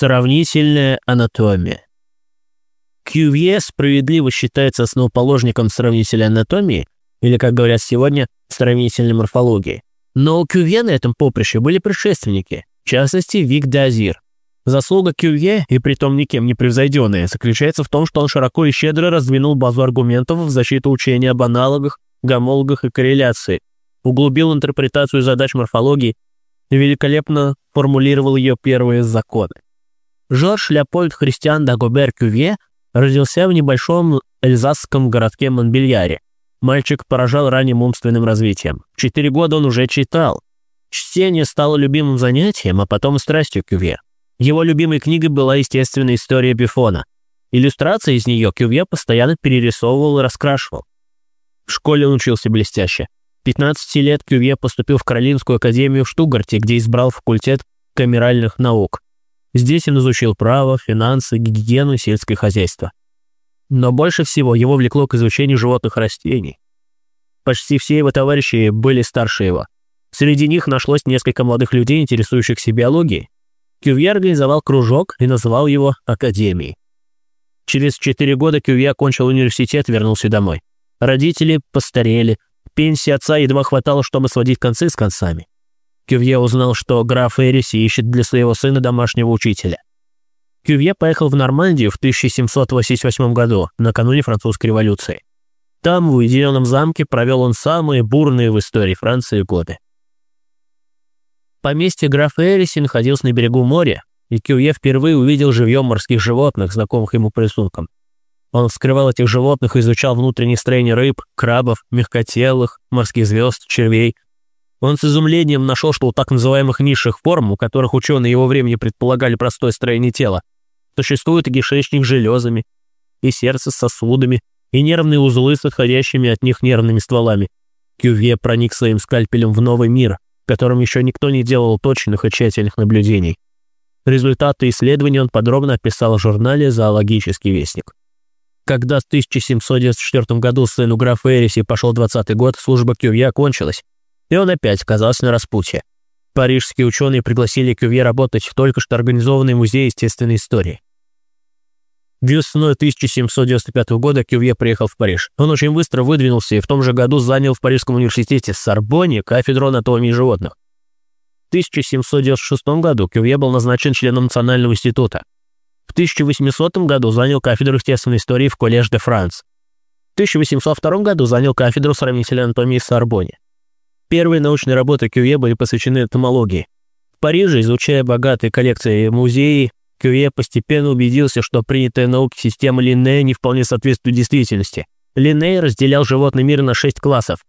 Сравнительная анатомия. Кювье справедливо считается основоположником сравнительной анатомии, или, как говорят сегодня, сравнительной морфологии. Но у Кювье на этом поприще были предшественники, в частности, Вик Д'Азир. Заслуга Кювье, и притом никем не превзойденная, заключается в том, что он широко и щедро раздвинул базу аргументов в защиту учения об аналогах, гомологах и корреляции, углубил интерпретацию задач морфологии и великолепно формулировал ее первые законы. Жорж Леопольд Христиан Дагобер Кювье родился в небольшом эльзасском городке Монбельяре. Мальчик поражал ранним умственным развитием. В четыре года он уже читал. Чтение стало любимым занятием, а потом страстью Кювье. Его любимой книгой была естественная история Бифона. Иллюстрации из нее Кювье постоянно перерисовывал и раскрашивал. В школе он учился блестяще. 15 лет Кювье поступил в Каролинскую академию в Штутгарте, где избрал факультет камеральных наук. Здесь он изучил право, финансы, гигиену сельское хозяйство. Но больше всего его влекло к изучению животных и растений. Почти все его товарищи были старше его. Среди них нашлось несколько молодых людей, интересующихся биологией. Кювье организовал кружок и называл его Академией. Через четыре года Кювье окончил университет и вернулся домой. Родители постарели, пенсии отца едва хватало, чтобы сводить концы с концами. Кювье узнал, что граф Эриси ищет для своего сына домашнего учителя. Кювье поехал в Нормандию в 1788 году, накануне французской революции. Там, в уединенном замке, провел он самые бурные в истории Франции годы. Поместье графа Эриси находилось на берегу моря, и Кювье впервые увидел живьем морских животных, знакомых ему рисункам. Он вскрывал этих животных и изучал внутреннее строение рыб, крабов, мягкотелых, морских звезд, червей. Он с изумлением нашел, что у так называемых низших форм, у которых ученые его времени предполагали простое строение тела, существует и кишечник с железами, и сердце с сосудами, и нервные узлы с отходящими от них нервными стволами. Кювье проник своим скальпелем в новый мир, в котором еще никто не делал точных и тщательных наблюдений. Результаты исследований он подробно описал в журнале «Зоологический вестник». Когда в 1794 году сыну графа Эриси пошел 20 год, служба Кювье кончилась, и он опять оказался на распутье. Парижские ученые пригласили Кювье работать в только что организованный музей естественной истории. Весной 1795 года Кювье приехал в Париж. Он очень быстро выдвинулся и в том же году занял в Парижском университете Сорбонне кафедру анатомии животных. В 1796 году Кювье был назначен членом Национального института. В 1800 году занял кафедру естественной истории в Коллеж де Франс. В 1802 году занял кафедру сравнительной анатомии в Сорбоне. Первые научные работы Кювье были посвящены энтомологии. В Париже, изучая богатые коллекции музеи, Кювье постепенно убедился, что принятая наука система Линнея не вполне соответствует действительности. Линней разделял животный мир на шесть классов.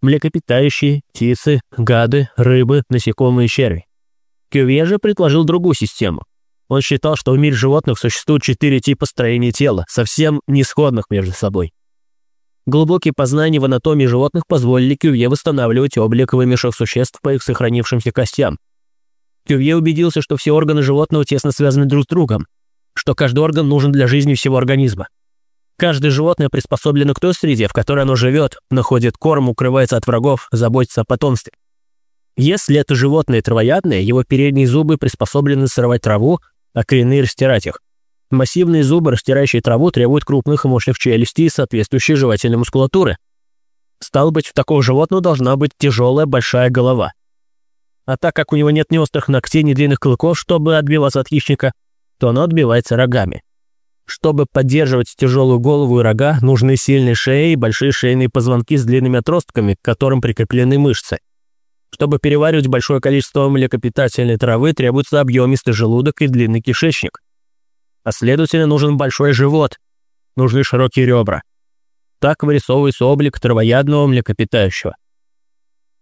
Млекопитающие, птицы, гады, рыбы, насекомые и черви. Кювье же предложил другую систему. Он считал, что в мире животных существует четыре типа строения тела, совсем не сходных между собой. Глубокие познания в анатомии животных позволили Кювье восстанавливать облик вымерших существ по их сохранившимся костям. Кювье убедился, что все органы животного тесно связаны друг с другом, что каждый орган нужен для жизни всего организма. Каждое животное приспособлено к той среде, в которой оно живет, находит корм, укрывается от врагов, заботится о потомстве. Если это животное травоядное, его передние зубы приспособлены срывать траву, а коренные растирать их. Массивные зубы, растирающие траву, требуют крупных и мощных челюстей и соответствующей жевательной мускулатуры. Стало быть, у такого животного должна быть тяжелая большая голова. А так как у него нет ни острых ногтей, ни длинных клыков, чтобы отбиваться от хищника, то оно отбивается рогами. Чтобы поддерживать тяжелую голову и рога, нужны сильные шеи и большие шейные позвонки с длинными отростками, к которым прикреплены мышцы. Чтобы переваривать большое количество млекопитательной травы, требуется объемистый желудок и длинный кишечник. А следовательно, нужен большой живот, нужны широкие ребра. Так вырисовывается облик травоядного млекопитающего.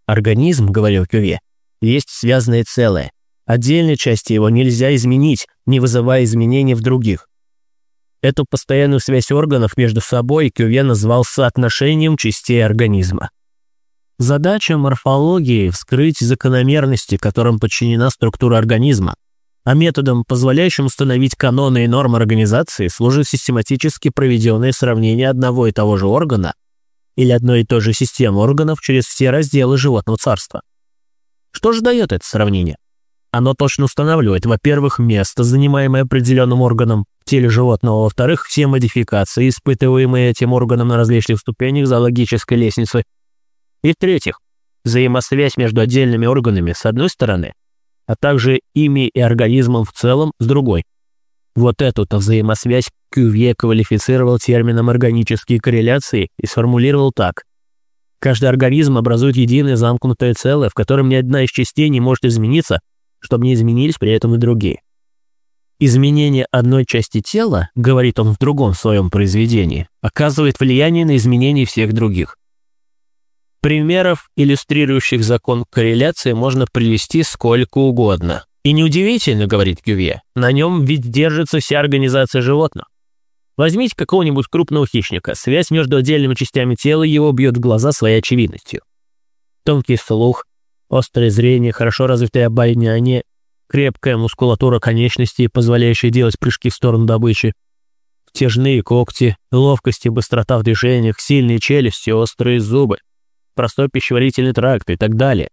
Организм, говорил Кюве, есть связанное целое. Отдельные части его нельзя изменить, не вызывая изменений в других. Эту постоянную связь органов между собой Кюве назвал соотношением частей организма. Задача морфологии – вскрыть закономерности, которым подчинена структура организма, а методом, позволяющим установить каноны и нормы организации, служит систематически проведенное сравнение одного и того же органа или одной и той же системы органов через все разделы животного царства. Что же дает это сравнение? Оно точно устанавливает, во-первых, место, занимаемое определенным органом в теле животного, во-вторых, все модификации, испытываемые этим органом на различных ступенях зоологической лестницы, и в-третьих, взаимосвязь между отдельными органами с одной стороны, а также ими и организмом в целом с другой. Вот эту-то взаимосвязь Кювье квалифицировал термином органические корреляции и сформулировал так. Каждый организм образует единое замкнутое целое, в котором ни одна из частей не может измениться, чтобы не изменились при этом и другие. Изменение одной части тела, говорит он в другом своем произведении, оказывает влияние на изменение всех других. Примеров, иллюстрирующих закон корреляции, можно привести сколько угодно. И неудивительно, говорит Кювье, на нем ведь держится вся организация животных. Возьмите какого-нибудь крупного хищника, связь между отдельными частями тела его бьет в глаза своей очевидностью. Тонкий слух, острое зрение, хорошо развитое обоняние, крепкая мускулатура конечностей, позволяющая делать прыжки в сторону добычи, тяжные когти, ловкость и быстрота в движениях, сильные челюсти, острые зубы – простой пищеварительный тракт и так далее.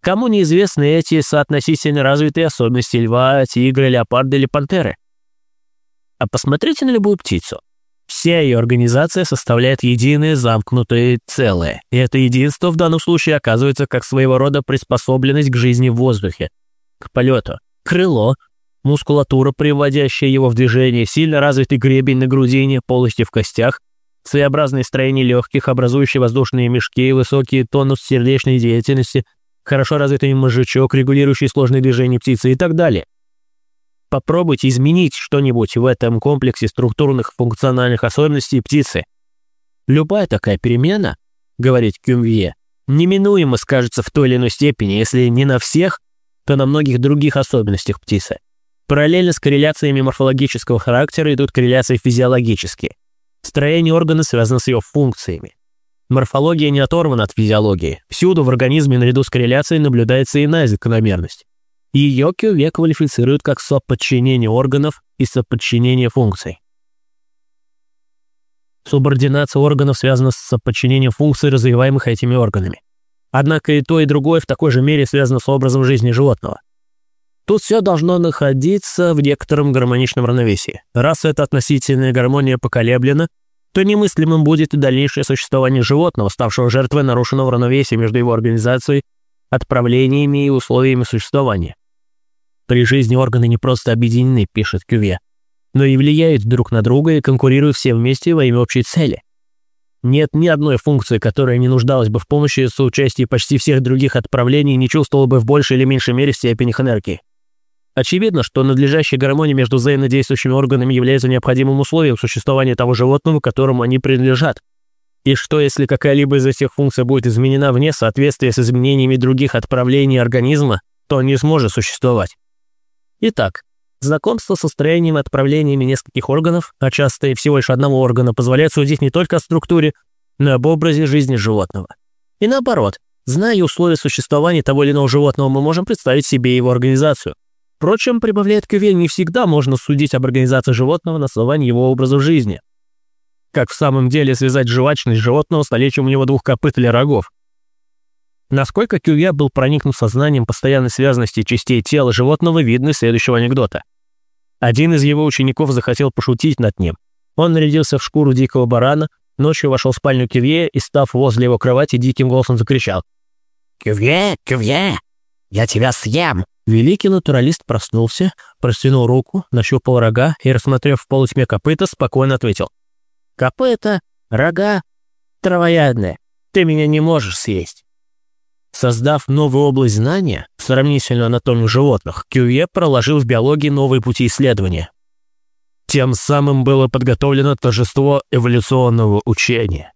Кому неизвестны эти соотносительно развитые особенности льва, тигра, леопарда или пантеры? А посмотрите на любую птицу. Вся ее организация составляет единое замкнутое целое, и это единство в данном случае оказывается как своего рода приспособленность к жизни в воздухе, к полету. Крыло, мускулатура, приводящая его в движение, сильно развитый гребень на грудине, полости в костях, своеобразное строение легких, образующие воздушные мешки, высокий тонус сердечной деятельности, хорошо развитый мозжечок, регулирующий сложные движения птицы и так далее. Попробуйте изменить что-нибудь в этом комплексе структурных функциональных особенностей птицы. Любая такая перемена, говорит Кюмвье, неминуемо скажется в той или иной степени, если не на всех, то на многих других особенностях птицы. Параллельно с корреляциями морфологического характера идут корреляции физиологические – Строение органа связано с ее функциями. Морфология не оторвана от физиологии. Всюду в организме наряду с корреляцией наблюдается иная закономерность. Ее Кюве квалифицируют как соподчинение органов и соподчинение функций. Субординация органов связана с соподчинением функций, развиваемых этими органами. Однако и то, и другое в такой же мере связано с образом жизни животного. Тут все должно находиться в некотором гармоничном равновесии. Раз эта относительная гармония поколеблена, то немыслимым будет и дальнейшее существование животного, ставшего жертвой нарушенного равновесия между его организацией, отправлениями и условиями существования. При жизни органы не просто объединены, пишет Кюве, но и влияют друг на друга и конкурируют все вместе во имя общей цели. Нет ни одной функции, которая не нуждалась бы в помощи соучастии почти всех других отправлений не чувствовала бы в большей или меньшей мере степень их энергии. Очевидно, что надлежащая гармония между взаимодействующими органами является необходимым условием существования того животного, которому они принадлежат. И что, если какая-либо из этих функций будет изменена вне соответствия с изменениями других отправлений организма, то он не сможет существовать. Итак, знакомство со строением и отправлениями нескольких органов, а часто и всего лишь одного органа, позволяет судить не только о структуре, но и об образе жизни животного. И наоборот, зная условия существования того или иного животного, мы можем представить себе его организацию – Впрочем, прибавляет Кюве, не всегда можно судить об организации животного на основании его образа жизни. Как в самом деле связать жвачность животного с наличием у него двух копыт или рогов? Насколько Кюве был проникнут сознанием постоянной связанности частей тела животного, видно из следующего анекдота. Один из его учеников захотел пошутить над ним. Он нарядился в шкуру дикого барана, ночью вошел в спальню Кювье и, став возле его кровати, диким голосом закричал. «Кювье, Кювье, я тебя съем!» Великий натуралист проснулся, простянул руку, нащупал рога и, рассмотрев в полутьме копыта, спокойно ответил. «Копыта, рога, травоядная, ты меня не можешь съесть». Создав новую область знания, сравнительную анатомию животных, Кювье проложил в биологии новые пути исследования. Тем самым было подготовлено торжество эволюционного учения.